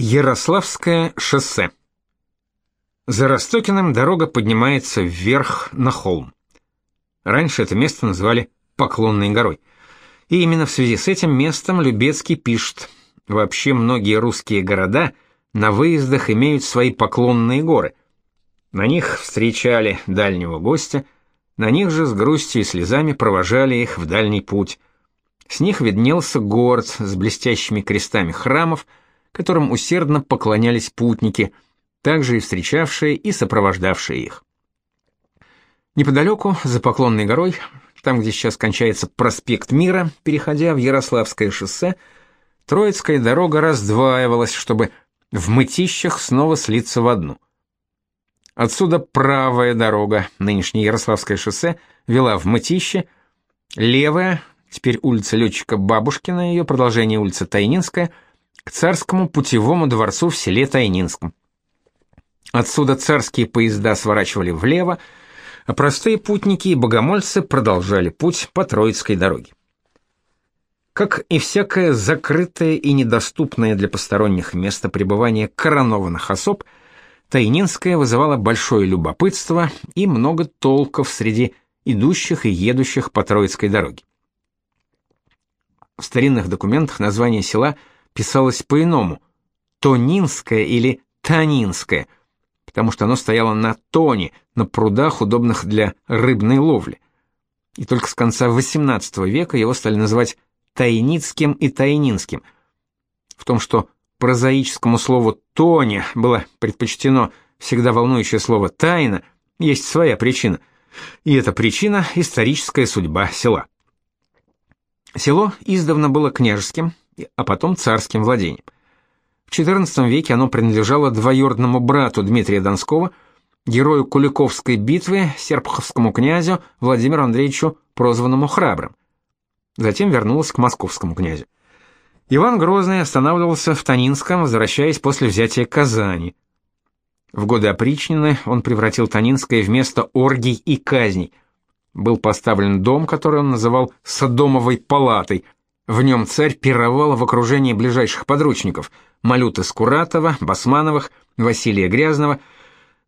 Ярославское шоссе. За Ростокиным дорога поднимается вверх на холм. Раньше это место называли Поклонной горой. И именно в связи с этим местом Любецкий пишет: вообще многие русские города на выездах имеют свои поклонные горы. На них встречали дальнего гостя, на них же с грустью и слезами провожали их в дальний путь. С них виднелся город с блестящими крестами храмов, которым усердно поклонялись путники, также и встречавшие и сопровождавшие их. Неподалеку, за Поклонной горой, там, где сейчас кончается проспект Мира, переходя в Ярославское шоссе, Троицкая дорога раздваивалась, чтобы в Мытищах снова слиться в одну. Отсюда правая дорога, нынешнее Ярославское шоссе, вела в Мытище, левая, теперь улица Летчика Бабушкина, ее продолжение улица Тайнинская – к царскому путевому дворцу в селе Тайнинском. Отсюда царские поезда сворачивали влево, а простые путники и богомольцы продолжали путь по Троицкой дороге. Как и всякое закрытое и недоступное для посторонних место пребывания коронованных особ, Тайнинская вызывала большое любопытство и много толков среди идущих и едущих по Троицкой дороге. В старинных документах название села – писалось по-иному – Тонинское или Танинское, потому что оно стояло на тоне, на прудах, удобных для рыбной ловли. И только с конца XVIII века его стали называть Тайницким и Тайнинским. В том, что прозаическому слову «тоне» было предпочтено всегда волнующее слово «тайна», есть своя причина. И эта причина – историческая судьба села. Село издавна было княжеским, а потом царским владением. В XIV веке оно принадлежало двоюродному брату Дмитрия Донского, герою Куликовской битвы, серпуховскому князю Владимиру Андреевичу, прозванному Храбрым. Затем вернулось к московскому князю. Иван Грозный останавливался в Танинском, возвращаясь после взятия Казани. В годы опричнины он превратил Танинское в место оргий и казней. Был поставлен дом, который он называл «Содомовой палатой», в нем царь пировал в окружении ближайших подручников – Малюты Скуратова, Басмановых, Василия Грязного.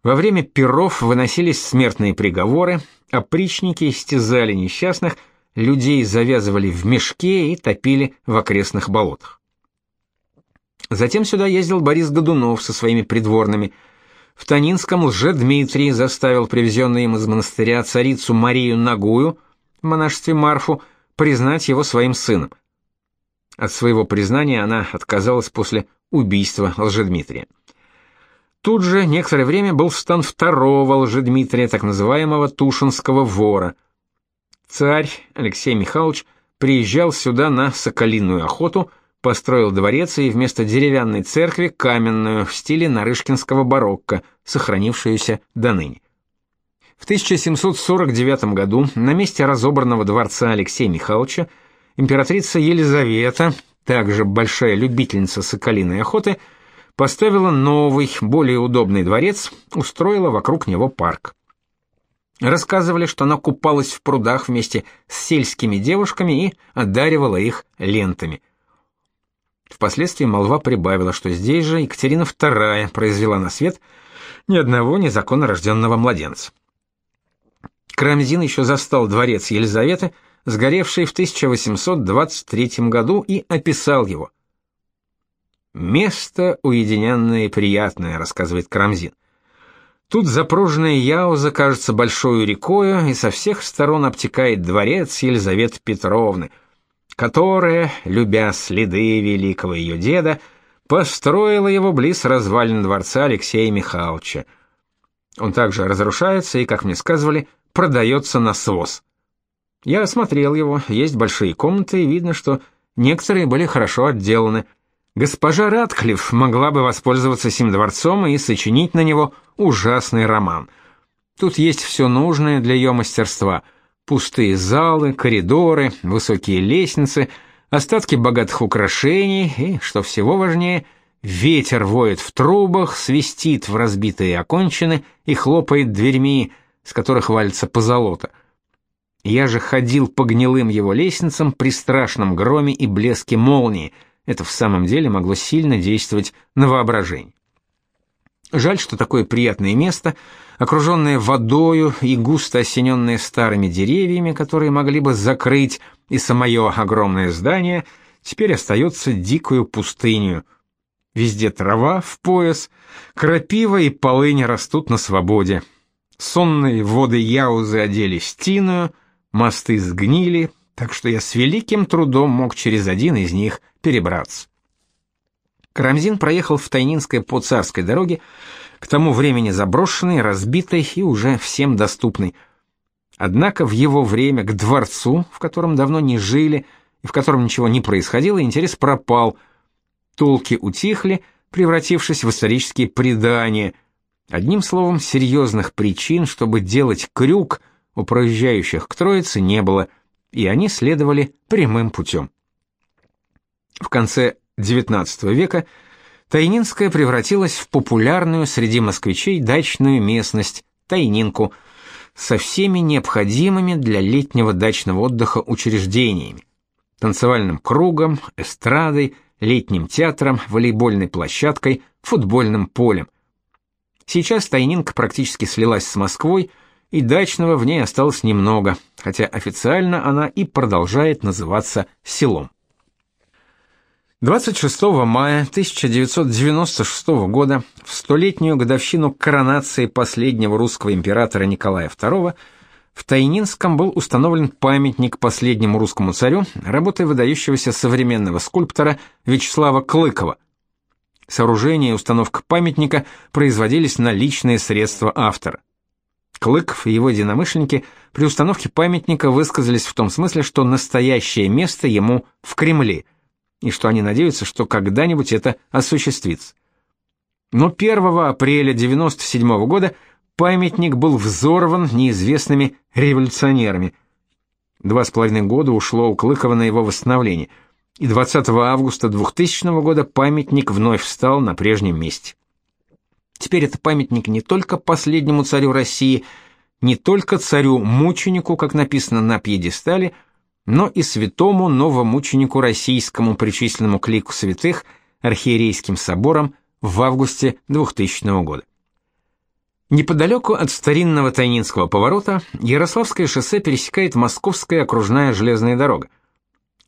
Во время пиров выносились смертные приговоры, опричники истязали несчастных, людей завязывали в мешке и топили в окрестных болотах. Затем сюда ездил Борис Годунов со своими придворными. В Танинском лже-Дмитрий заставил привезенную им из монастыря царицу Марию Нагую, в монашестве Марфу, признать его своим сыном. От своего признания она отказалась после убийства Лжедмитрия. Тут же некоторое время был стан второго Лжедмитрия, так называемого Тушинского вора. Царь Алексей Михайлович приезжал сюда на соколиную охоту, построил дворец и вместо деревянной церкви каменную в стиле нарышкинского барокко, сохранившуюся до ныне. В 1749 году на месте разобранного дворца Алексея Михайловича императрица Елизавета, также большая любительница соколиной охоты, поставила новый, более удобный дворец, устроила вокруг него парк. Рассказывали, что она купалась в прудах вместе с сельскими девушками и одаривала их лентами. Впоследствии молва прибавила, что здесь же Екатерина II произвела на свет ни одного незаконно рожденного младенца. Крамзин еще застал дворец Елизаветы, сгоревший в 1823 году, и описал его. «Место уединенное и приятное», — рассказывает Крамзин. Тут запруженная Яуза кажется большой рекою, и со всех сторон обтекает дворец Елизаветы Петровны, которая, любя следы великого ее деда, построила его близ развалин дворца Алексея Михайловича. Он также разрушается и, как мне сказывали, продается на своз. Я осмотрел его, есть большие комнаты, и видно, что некоторые были хорошо отделаны. Госпожа Радклифф могла бы воспользоваться сим дворцом и сочинить на него ужасный роман. Тут есть все нужное для ее мастерства: пустые залы, коридоры, высокие лестницы, остатки богатых украшений и, что всего важнее, ветер воет в трубах, свистит в разбитые окончины и хлопает дверьми, с которых валится позолота. Я же ходил по гнилым его лестницам при страшном громе и блеске молнии. Это в самом деле могло сильно действовать на воображение. Жаль, что такое приятное место, окруженное водою и густо осененное старыми деревьями, которые могли бы закрыть и самое огромное здание, теперь остается дикою пустынью. Везде трава в пояс, крапива и полынь растут на свободе. Сонные воды Яузы оделись тиную, мосты сгнили, так что я с великим трудом мог через один из них перебраться. Карамзин проехал в Тайнинское по царской дороге, к тому времени заброшенной, разбитой и уже всем доступной. Однако в его время к дворцу, в котором давно не жили и в котором ничего не происходило, интерес пропал. Толки утихли, превратившись в исторические предания. Одним словом, серьезных причин, чтобы делать крюк у проезжающих к Троице не было, и они следовали прямым путем. В конце XIX века Тайнинская превратилась в популярную среди москвичей дачную местность Тайнинку со всеми необходимыми для летнего дачного отдыха учреждениями: танцевальным кругом, эстрадой, летним театром, волейбольной площадкой, футбольным полем. Сейчас Тайнинка практически слилась с Москвой, и дачного в ней осталось немного, хотя официально она и продолжает называться селом. 26 мая 1996 года, в столетнюю годовщину коронации последнего русского императора Николая II, в Тайнинском был установлен памятник последнему русскому царю, работой выдающегося современного скульптора Вячеслава Клыкова. Сооружение и установка памятника производились на личные средства автора. Клыков и его единомышленники при установке памятника высказались в том смысле, что настоящее место ему в Кремле – и что они надеются, что когда-нибудь это осуществится. Но 1 апреля 97 года памятник был взорван неизвестными революционерами. Два с половиной года ушло у Клыкова на его восстановление, и 20 августа 2000 года памятник вновь встал на прежнем месте. Теперь это памятник не только последнему царю России, не только царю-мученику, как написано на пьедестале, но и святому новомученику российскому, причисленному к лику святых, архиерейским собором в августе 2000 года. Неподалеку от старинного Тайнинского поворота Ярославское шоссе пересекает Московская окружная железная дорога.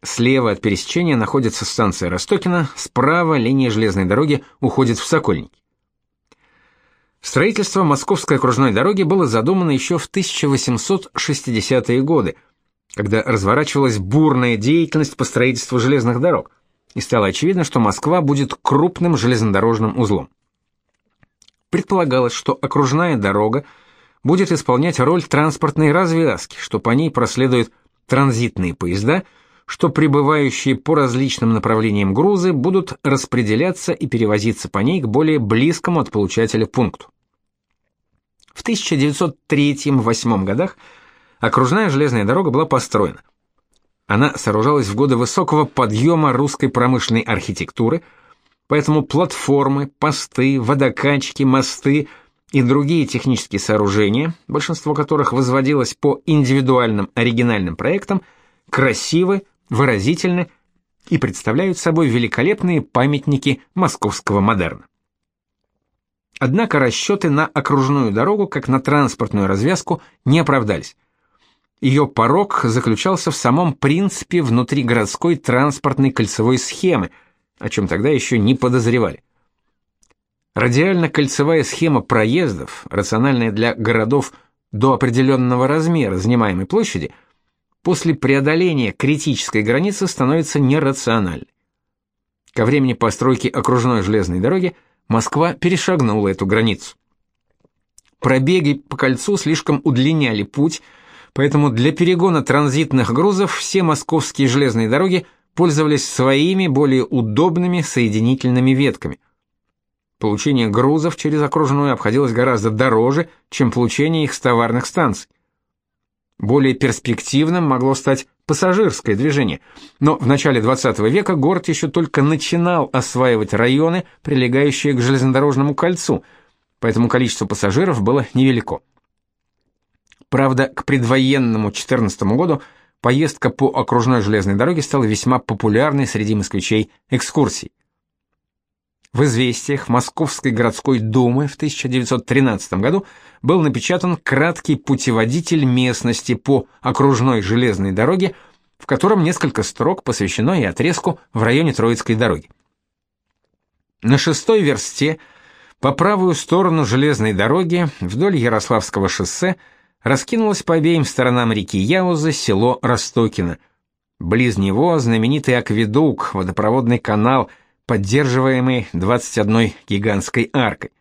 Слева от пересечения находится станция Ростокино, справа линия железной дороги уходит в Сокольники. Строительство Московской окружной дороги было задумано еще в 1860-е годы – когда разворачивалась бурная деятельность по строительству железных дорог, и стало очевидно, что Москва будет крупным железнодорожным узлом. Предполагалось, что окружная дорога будет исполнять роль транспортной развязки, что по ней проследуют транзитные поезда, что прибывающие по различным направлениям грузы будут распределяться и перевозиться по ней к более близкому от получателя пункту. В 1903-1908 годах окружная железная дорога была построена. Она сооружалась в годы высокого подъема русской промышленной архитектуры, поэтому платформы, посты, водокачки, мосты и другие технические сооружения, большинство которых возводилось по индивидуальным оригинальным проектам, красивы, выразительны и представляют собой великолепные памятники московского модерна. Однако расчеты на окружную дорогу, как на транспортную развязку, не оправдались. Ее порог заключался в самом принципе внутригородской транспортной кольцевой схемы, о чем тогда еще не подозревали. Радиально-кольцевая схема проездов, рациональная для городов до определенного размера занимаемой площади, после преодоления критической границы становится нерациональной. Ко времени постройки окружной железной дороги Москва перешагнула эту границу. Пробеги по кольцу слишком удлиняли путь, поэтому для перегона транзитных грузов все московские железные дороги пользовались своими более удобными соединительными ветками. Получение грузов через окружную обходилось гораздо дороже, чем получение их с товарных станций. Более перспективным могло стать пассажирское движение, но в начале 20 века город еще только начинал осваивать районы, прилегающие к железнодорожному кольцу, поэтому количество пассажиров было невелико. Правда, к предвоенному 14 году поездка по окружной железной дороге стала весьма популярной среди москвичей экскурсией. В известиях Московской городской думы в 1913 году был напечатан краткий путеводитель местности по окружной железной дороге, в котором несколько строк посвящено и отрезку в районе Троицкой дороги. На шестой версте по правую сторону железной дороги вдоль Ярославского шоссе раскинулось по обеим сторонам реки Яуза село Ростокино. Близ него знаменитый акведук, водопроводный канал – поддерживаемый 21 гигантской аркой.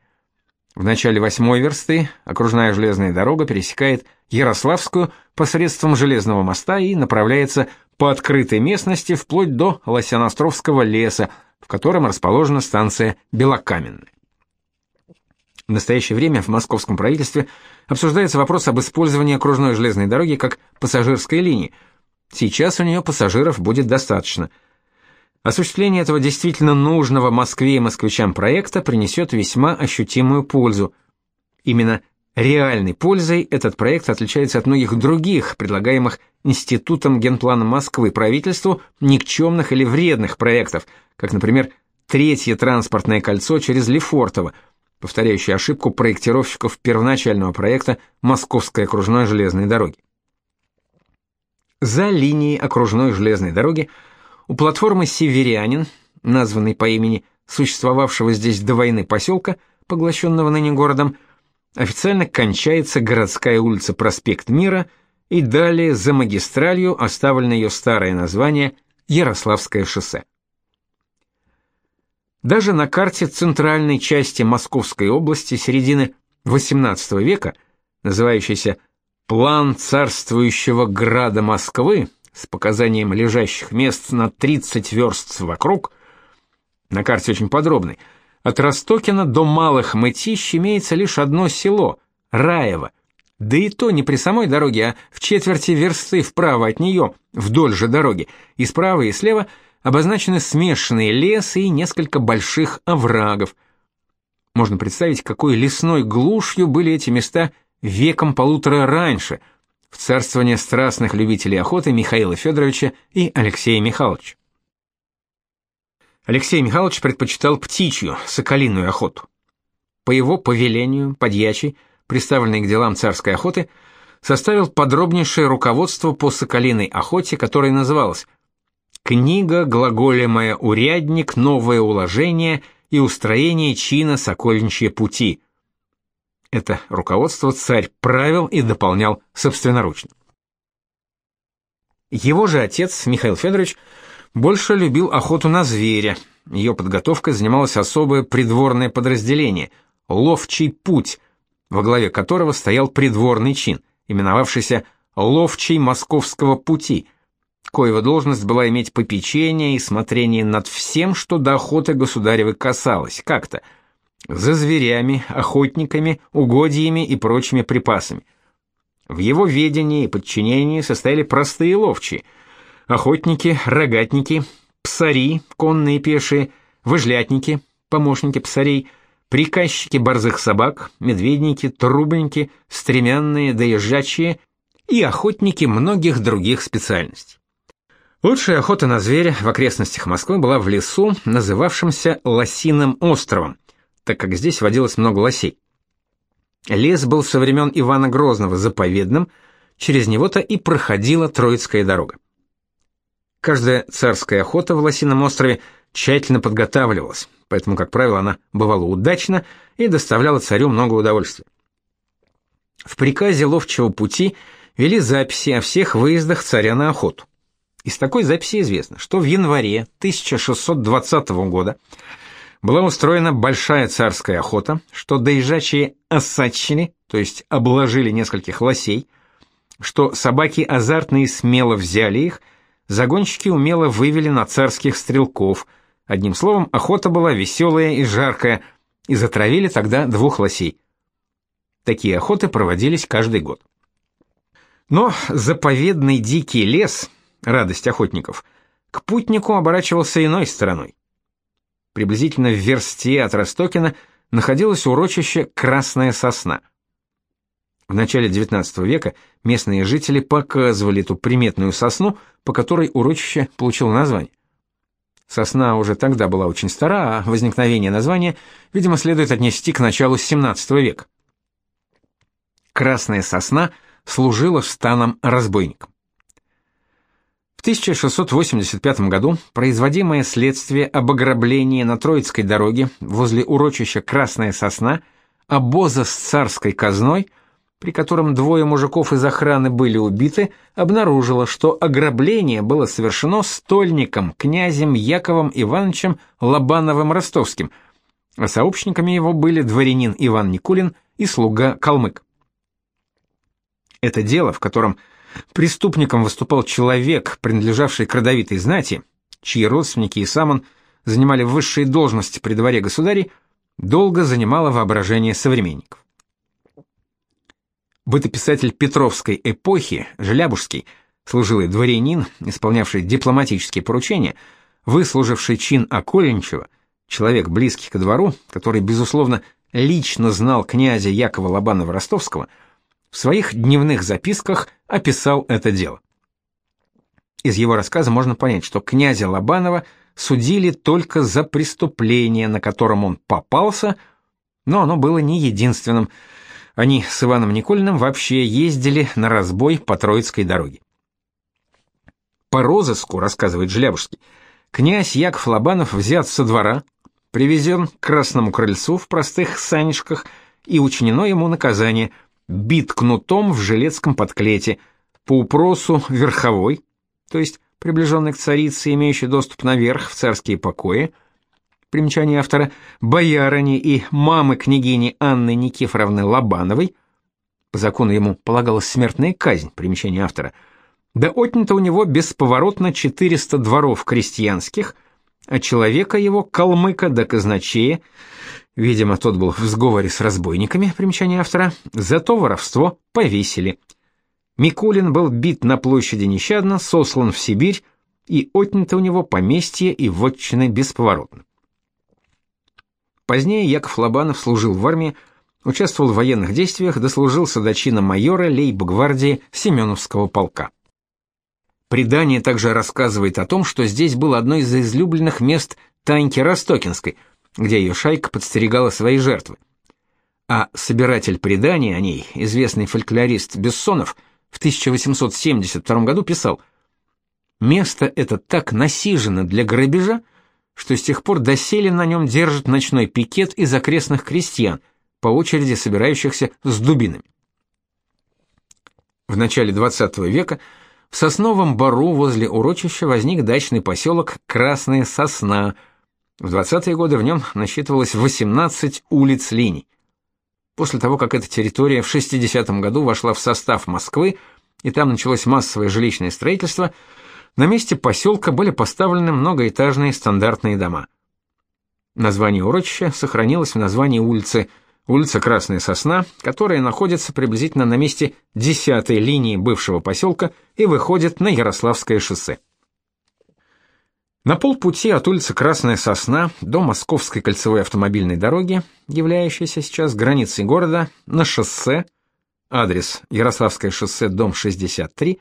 В начале восьмой версты окружная железная дорога пересекает Ярославскую посредством железного моста и направляется по открытой местности вплоть до Лосяностровского леса, в котором расположена станция Белокаменная. В настоящее время в московском правительстве обсуждается вопрос об использовании окружной железной дороги как пассажирской линии. Сейчас у нее пассажиров будет достаточно – Осуществление этого действительно нужного Москве и москвичам проекта принесет весьма ощутимую пользу. Именно реальной пользой этот проект отличается от многих других, предлагаемых Институтом генплана Москвы правительству никчемных или вредных проектов, как, например, третье транспортное кольцо через Лефортово, повторяющее ошибку проектировщиков первоначального проекта Московской окружной железной дороги. За линией окружной железной дороги у платформы «Северянин», названной по имени существовавшего здесь до войны поселка, поглощенного ныне городом, официально кончается городская улица Проспект Мира, и далее за магистралью оставлено ее старое название Ярославское шоссе. Даже на карте центральной части Московской области середины XVIII века, называющейся «План царствующего града Москвы», с показанием лежащих мест на 30 верст вокруг, на карте очень подробный, от Ростокина до Малых Мытищ имеется лишь одно село – Раево, да и то не при самой дороге, а в четверти версты вправо от нее, вдоль же дороги, и справа и слева обозначены смешанные лесы и несколько больших оврагов. Можно представить, какой лесной глушью были эти места веком полутора раньше – в царствование страстных любителей охоты Михаила Федоровича и Алексея Михайловича. Алексей Михайлович предпочитал птичью, соколиную охоту. По его повелению, подьячий, приставленный к делам царской охоты, составил подробнейшее руководство по соколиной охоте, которое называлось «Книга глаголемая урядник, новое уложение и устроение чина сокольничьи пути», это руководство царь правил и дополнял собственноручно. Его же отец, Михаил Федорович, больше любил охоту на зверя. Ее подготовкой занималось особое придворное подразделение – «Ловчий путь», во главе которого стоял придворный чин, именовавшийся «Ловчий московского пути», коего должность была иметь попечение и смотрение над всем, что до охоты государевой касалось, как-то – за зверями, охотниками, угодьями и прочими припасами. В его ведении и подчинении состояли простые ловчие: охотники, рогатники, псари, конные пешие, выжлятники, помощники псарей, приказчики борзых собак, медведники, трубники, стремянные, доезжачие и охотники многих других специальностей. Лучшая охота на зверя в окрестностях Москвы была в лесу, называвшемся Лосиным островом, так как здесь водилось много лосей. Лес был со времен Ивана Грозного заповедным, через него-то и проходила Троицкая дорога. Каждая царская охота в Лосином острове тщательно подготавливалась, поэтому, как правило, она бывала удачна и доставляла царю много удовольствия. В приказе ловчего пути вели записи о всех выездах царя на охоту. Из такой записи известно, что в январе 1620 года была устроена большая царская охота, что доезжачие осадчили, то есть обложили нескольких лосей, что собаки азартные смело взяли их, загонщики умело вывели на царских стрелков. Одним словом, охота была веселая и жаркая, и затравили тогда двух лосей. Такие охоты проводились каждый год. Но заповедный дикий лес, радость охотников, к путнику оборачивался иной стороной приблизительно в версте от Ростокина, находилось урочище Красная сосна. В начале XIX века местные жители показывали эту приметную сосну, по которой урочище получило название. Сосна уже тогда была очень стара, а возникновение названия, видимо, следует отнести к началу XVII века. Красная сосна служила станом разбойником. В 1685 году производимое следствие об ограблении на Троицкой дороге возле урочища Красная Сосна обоза с царской казной, при котором двое мужиков из охраны были убиты, обнаружило, что ограбление было совершено стольником, князем Яковом Ивановичем Лобановым-Ростовским, а сообщниками его были дворянин Иван Никулин и слуга Калмык. Это дело, в котором Преступником выступал человек, принадлежавший к родовитой знати, чьи родственники и сам он занимали высшие должности при дворе государей, долго занимало воображение современников. Бытописатель Петровской эпохи, Желябужский, служилый дворянин, исполнявший дипломатические поручения, выслуживший чин Окольничева, человек близкий ко двору, который, безусловно, лично знал князя Якова Лобанова-Ростовского – в своих дневных записках описал это дело. Из его рассказа можно понять, что князя Лобанова судили только за преступление, на котором он попался, но оно было не единственным. Они с Иваном Николиным вообще ездили на разбой по Троицкой дороге. По розыску, рассказывает Желябужский, князь Яков Лобанов взят со двора, привезен к Красному крыльцу в простых санечках и учинено ему наказание – бит кнутом в жилецком подклете, по упросу верховой, то есть приближенный к царице, имеющий доступ наверх в царские покои, примечание автора, боярыни и мамы княгини Анны Никифоровны Лобановой, по закону ему полагалась смертная казнь, примечание автора, да отнято у него бесповоротно 400 дворов крестьянских, а человека его, калмыка да казначея, Видимо, тот был в сговоре с разбойниками, примечание автора, зато воровство повесили. Микулин был бит на площади нещадно, сослан в Сибирь, и отнято у него поместье и вотчины бесповоротно. Позднее Яков Лобанов служил в армии, участвовал в военных действиях, дослужился до чина майора лейб-гвардии Семеновского полка. Предание также рассказывает о том, что здесь было одно из излюбленных мест Таньки Ростокинской – где ее шайка подстерегала свои жертвы. А собиратель преданий о ней, известный фольклорист Бессонов, в 1872 году писал «Место это так насижено для грабежа, что с тех пор доселе на нем держит ночной пикет из окрестных крестьян, по очереди собирающихся с дубинами. В начале XX века в Сосновом Бару возле урочища возник дачный поселок Красная Сосна – в 20-е годы в нем насчитывалось 18 улиц линий. После того, как эта территория в 60-м году вошла в состав Москвы, и там началось массовое жилищное строительство, на месте поселка были поставлены многоэтажные стандартные дома. Название урочища сохранилось в названии улицы улица Красная Сосна, которая находится приблизительно на месте 10-й линии бывшего поселка и выходит на Ярославское шоссе. На полпути от улицы Красная Сосна до Московской кольцевой автомобильной дороги, являющейся сейчас границей города, на шоссе, адрес Ярославское шоссе, дом 63,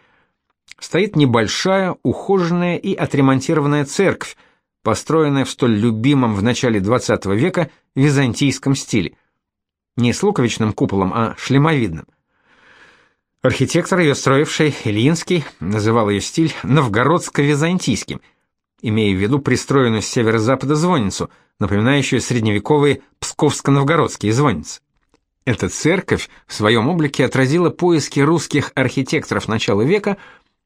стоит небольшая, ухоженная и отремонтированная церковь, построенная в столь любимом в начале XX века византийском стиле. Не с луковичным куполом, а шлемовидным. Архитектор ее строивший, Ильинский, называл ее стиль новгородско-византийским – имея в виду пристроенную с северо-запада звонницу, напоминающую средневековые псковско-новгородские звонницы. Эта церковь в своем облике отразила поиски русских архитекторов начала века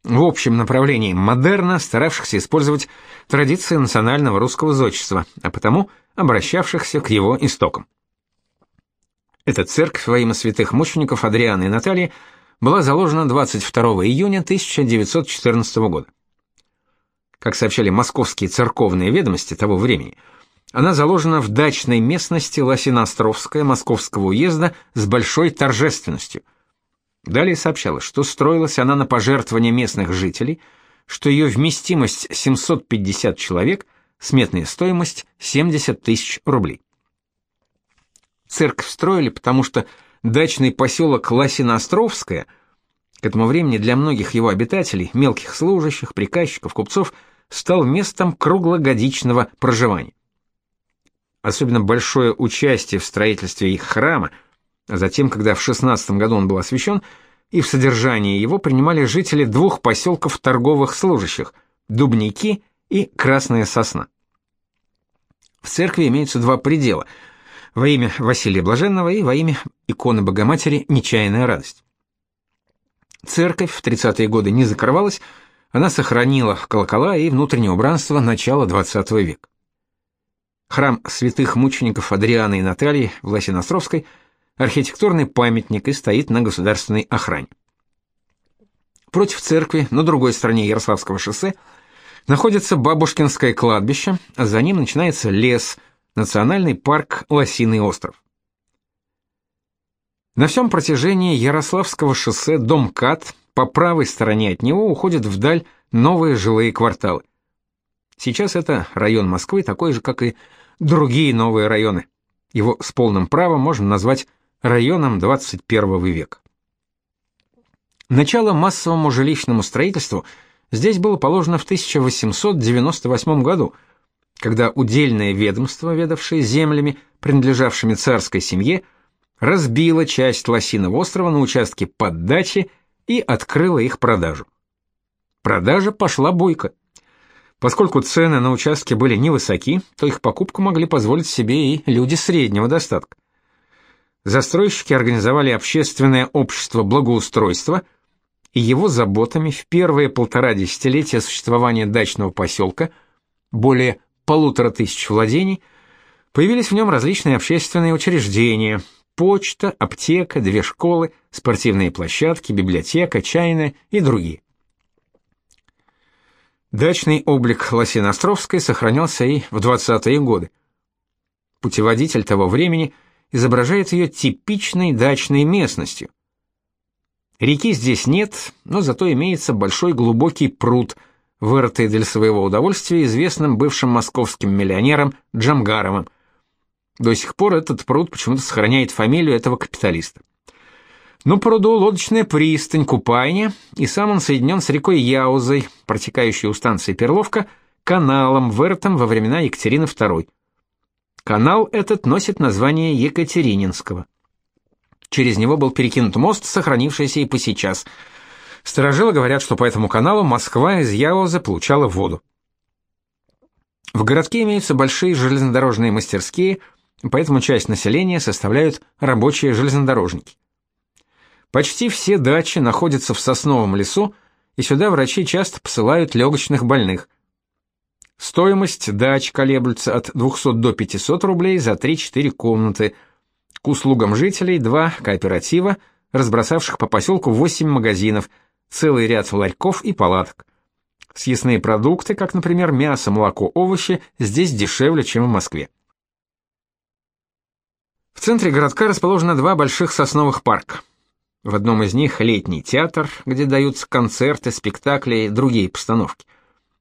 в общем направлении модерна, старавшихся использовать традиции национального русского зодчества, а потому обращавшихся к его истокам. Эта церковь во имя святых мучеников Адриана и Натальи была заложена 22 июня 1914 года как сообщали московские церковные ведомости того времени, она заложена в дачной местности Лосиноостровская Московского уезда с большой торжественностью. Далее сообщалось, что строилась она на пожертвования местных жителей, что ее вместимость 750 человек, сметная стоимость 70 тысяч рублей. Церковь строили, потому что дачный поселок Лосиноостровское к этому времени для многих его обитателей, мелких служащих, приказчиков, купцов, стал местом круглогодичного проживания. Особенно большое участие в строительстве их храма, а затем, когда в 16 году он был освящен, и в содержании его принимали жители двух поселков торговых служащих – Дубники и Красная Сосна. В церкви имеются два предела – во имя Василия Блаженного и во имя иконы Богоматери «Нечаянная радость». Церковь в 30-е годы не закрывалась, она сохранила колокола и внутреннее убранство начала XX века. Храм святых мучеников Адриана и Натальи в Лосиностровской – архитектурный памятник и стоит на государственной охране. Против церкви, на другой стороне Ярославского шоссе, находится Бабушкинское кладбище, а за ним начинается лес – Национальный парк Лосиный остров. На всем протяжении Ярославского шоссе дом КАТ по правой стороне от него уходит вдаль новые жилые кварталы. Сейчас это район Москвы, такой же, как и другие новые районы. Его с полным правом можно назвать районом 21 века. Начало массовому жилищному строительству здесь было положено в 1898 году – когда удельное ведомство, ведавшее землями, принадлежавшими царской семье, разбило часть Лосиного острова на участке под дачи и открыло их продажу. Продажа пошла бойко. Поскольку цены на участке были невысоки, то их покупку могли позволить себе и люди среднего достатка. Застройщики организовали общественное общество благоустройства, и его заботами в первые полтора десятилетия существования дачного поселка более полутора тысяч владений, появились в нем различные общественные учреждения, почта, аптека, две школы, спортивные площадки, библиотека, чайная и другие. Дачный облик Лосиноостровской сохранялся и в 20-е годы. Путеводитель того времени изображает ее типичной дачной местностью. Реки здесь нет, но зато имеется большой глубокий пруд – вырытый для своего удовольствия известным бывшим московским миллионером Джамгаровым. До сих пор этот пруд почему-то сохраняет фамилию этого капиталиста. Но пруду лодочная пристань, купальня, и сам он соединен с рекой Яузой, протекающей у станции Перловка, каналом, вырытым во времена Екатерины II. Канал этот носит название Екатерининского. Через него был перекинут мост, сохранившийся и по сейчас – Сторожилы говорят, что по этому каналу Москва из Яуза получала воду. В городке имеются большие железнодорожные мастерские, поэтому часть населения составляют рабочие железнодорожники. Почти все дачи находятся в сосновом лесу, и сюда врачи часто посылают легочных больных. Стоимость дач колеблется от 200 до 500 рублей за 3-4 комнаты. К услугам жителей два кооператива, разбросавших по поселку 8 магазинов – целый ряд ларьков и палаток. Съестные продукты, как, например, мясо, молоко, овощи, здесь дешевле, чем в Москве. Центре городка расположено два больших сосновых парка. В одном из них летний театр, где даются концерты, спектакли и другие постановки.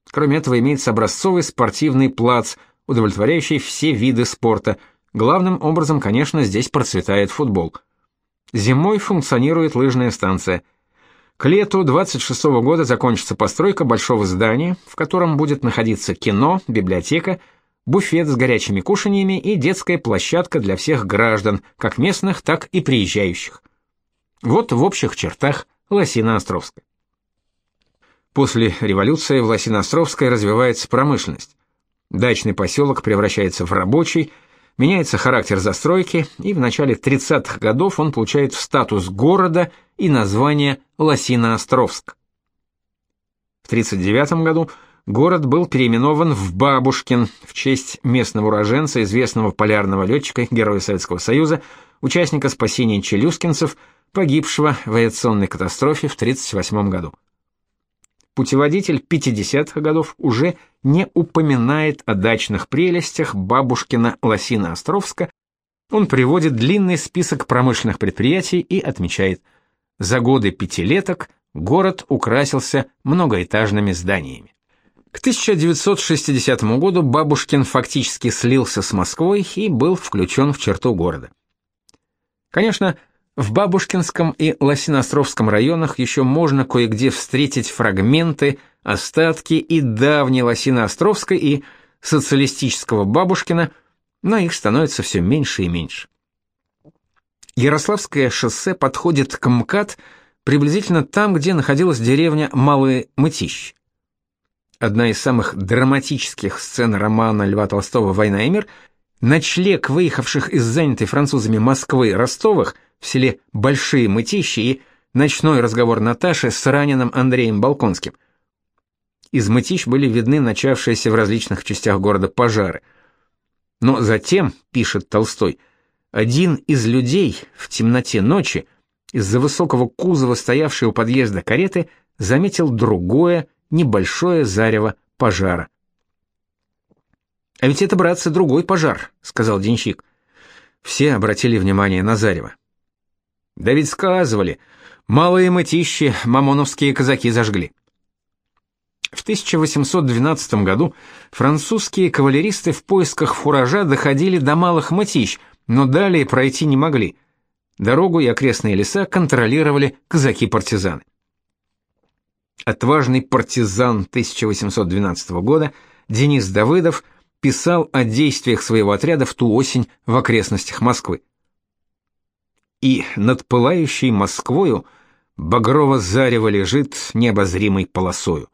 Кроме этого имеется образцовый спортивный плац, удовлетворяющий все виды спорта. Главным образом, конечно, здесь процветает футбол. Зимой функционирует лыжная станция. К лету 26 -го года закончится постройка большого здания, в котором будет находиться кино, библиотека, буфет с горячими кушаньями и детская площадка для всех граждан, как местных, так и приезжающих. Вот в общих чертах Лосино-Островская. После революции в Лосино-Островской развивается промышленность. Дачный поселок превращается в рабочий, меняется характер застройки, и в начале 30-х годов он получает статус города и название Лосиноостровск. В 39 году город был переименован в Бабушкин в честь местного уроженца, известного полярного летчика, героя Советского Союза, участника спасения челюскинцев, погибшего в авиационной катастрофе в 38 году. Путеводитель 50-х годов уже не упоминает о дачных прелестях бабушкина Лосино-Островска, он приводит длинный список промышленных предприятий и отмечает – за годы пятилеток город украсился многоэтажными зданиями. К 1960 году Бабушкин фактически слился с Москвой и был включен в черту города. Конечно, В Бабушкинском и Лосиноостровском районах еще можно кое-где встретить фрагменты, остатки и давней Лосиноостровской и социалистического Бабушкина, но их становится все меньше и меньше. Ярославское шоссе подходит к МКАД приблизительно там, где находилась деревня Малый Мытищ. Одна из самых драматических сцен романа Льва Толстого «Война и мир» — ночлег выехавших из занятой французами Москвы Ростовых в селе Большие Мытищи и ночной разговор Наташи с раненым Андреем Балконским. Из Мытищ были видны начавшиеся в различных частях города пожары. Но затем, пишет Толстой, — один из людей в темноте ночи из-за высокого кузова, стоявшей у подъезда кареты, заметил другое, небольшое зарево пожара. «А ведь это, братцы, другой пожар», — сказал денщик. Все обратили внимание на зарево. «Да ведь сказывали, малые мытищи мамоновские казаки зажгли». В 1812 году французские кавалеристы в поисках фуража доходили до малых мытищ — но далее пройти не могли. Дорогу и окрестные леса контролировали казаки-партизаны. Отважный партизан 1812 года Денис Давыдов писал о действиях своего отряда в ту осень в окрестностях Москвы. И над пылающей Москвою багрово зарево лежит необозримой полосою.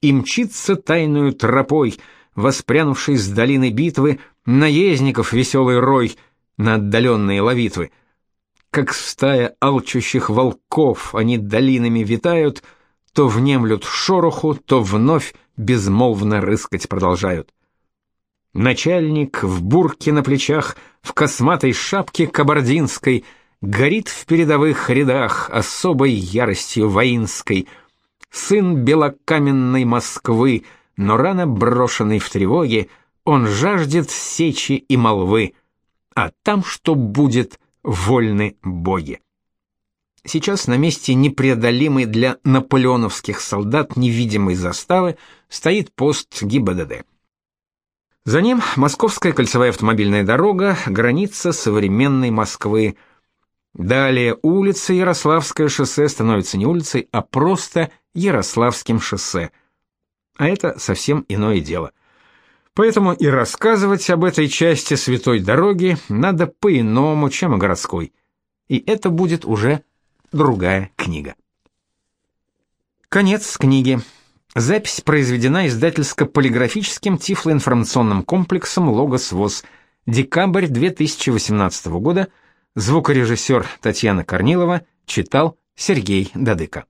И мчится тайную тропой, воспрянувший с долины битвы, наездников веселый рой на отдаленные ловитвы. Как стая алчущих волков они долинами витают, то внемлют шороху, то вновь безмолвно рыскать продолжают. Начальник в бурке на плечах, в косматой шапке кабардинской, горит в передовых рядах особой яростью воинской. Сын белокаменной Москвы, но рано брошенный в тревоге, он жаждет сечи и молвы, а там что будет, вольны боги. Сейчас на месте непреодолимой для наполеоновских солдат невидимой заставы стоит пост ГИБДД. За ним Московская кольцевая автомобильная дорога, граница современной Москвы. Далее улица Ярославское шоссе становится не улицей, а просто Ярославским шоссе. А это совсем иное дело. Поэтому и рассказывать об этой части святой дороги надо по-иному, чем о городской. И это будет уже другая книга. Конец книги. Запись произведена издательско-полиграфическим тифлоинформационным комплексом «Логос ВОЗ». Декабрь 2018 года. Звукорежиссер Татьяна Корнилова читал Сергей Дадыко.